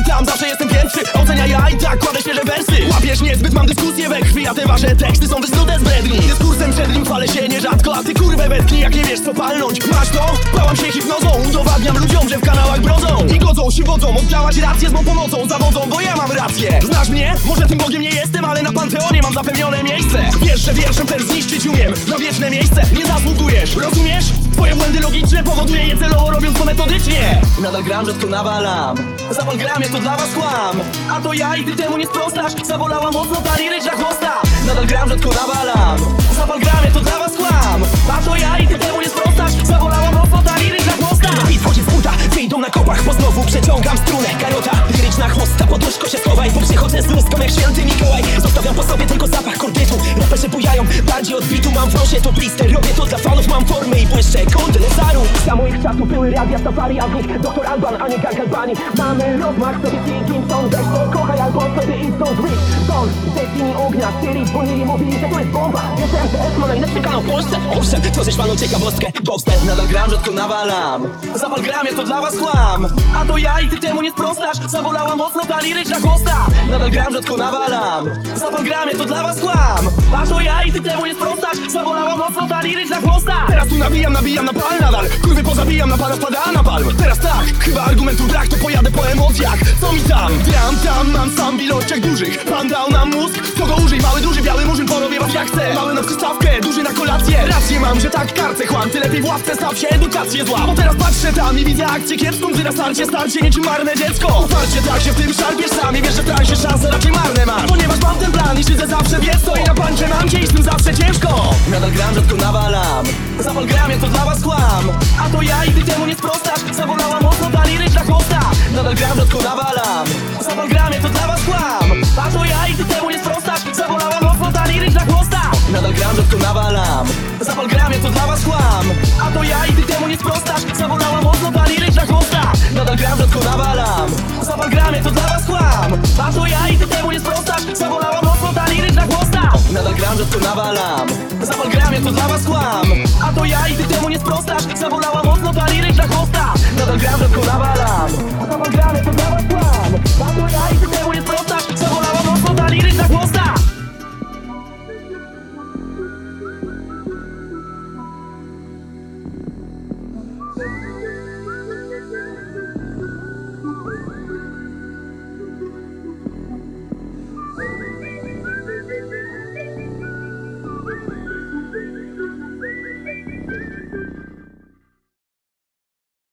i tam zawsze jestem pierwszy Ocenia ja i tak kładę świeże wersy. Łapiesz niezbyt, mam dyskusję we krwi A te wasze teksty są wysnute z bredni. Dyskursem przed nim chwalę się nierzadko A ty kurwę wetknij, jak nie wiesz co palnąć. Masz to? Bałam się hipnozą Udowadniam ludziom, że w kanałach brodzą. I godzą się wodzą, oddałaś rację z mą pomocą Zawodzą, bo ja mam rację. Znasz mnie? Może tym Bogiem nie jestem, ale na Panteonie mam zapewnione miejsce. Wiesz, że wierszem też zniszczyć umiem Na wieczne miejsce. Nie zasługujesz Rozumiesz? Twoje błędy logiczne powoduje je celowo robiąc to metodycznie. Nadal gram, rzadko nawalam. Zawal gram, jak to dla was kłam. A to ja i ty temu nie sprostasz. Zabolała mocno ta liryczna chłosta Nadal gram, rzadko nawalam. Zawal gram, jak to dla was kłam. A to ja i ty temu nie sprostasz. Zabolała mocno ta liryczna chłosta I wchodzi w buta, wyjdą na kopach Bo znowu przeciągam strunę. Karota, liryczna chłosta Poduszko się schowaj, bo przychodzę z lustką jak święty Mikołaj. Zostawiam po sobie tylko zapach kordytu. Raperzy bujają, bardziej od bitu Mam w nosie to blister, robię to dla fanów Mam formę i błyszczę, kąty Lezaru Za moich czasów były radia safari A doktor Alban, a nie Gang Albani Mamy rozmach, sobie z Gimson Weź to kochaj albo sobie idź stąd Rich, stąd, Destiny ognia Syrii dzwonili, mówili, że to jest bomba. Jestem TS, ma najlepszy kanał w Polsce. Owszem, tworzysz panu ciekawostkę. Boxster, nadal gram, rzadko nawalam. Zawal gram, ja to dla was kłam A to ja i ty temu nie sprostasz? Zabolała mocno ta liryczna chłosta. Nadal gram, rzadko nawalam. Zawal gram, ja to dla was kłam A to ja i ty temu nie sprostasz mocno chłosta. Teraz tu nabijam, nabijam na pal nadal. Kurwy pozabijam, na pana spada na palm Teraz tak, chyba argumentu brak To pojadę po emocjach, co mi tam? Tam, tam, mam sam ilościach dużych. Pan dał nam mózg, kogo użyj. Mały, duży, biały murzyn porobię was jak chcę. Mały na przystawkę, duży na kolację. Rację mam, że tak karce chłam. Ty lepiej w ławce staw się, edukację zła. Bo teraz patrzę tam i widzę akcję kiepską Gdy na starcie starcie niczym marne dziecko. Uparcie tak się w tym szarpiesz sami. Wiesz, że w ja i ty temu nie sprostasz Zabolała mocno ta liryczna chłosta. Nadal gram, rzadko nawalam Zawal gram, ja to dla was kłam. A to ja i ty temu nie sprostasz Zabolała mocno ta liryczna chłosta. Nadal gram, rzadko nawalam Zawal gram, ja to dla was kłam. A to ja i ty temu nie sprostasz gram, rzadko nawalam. Zawal gram, ja to dla was kłam. A to ja i ty temu nie sprostasz. Zabolała mocno ta liryczna chłosta. Nadal gram, rzadko nawalam. Zawal gram, ja to dla was kłam. To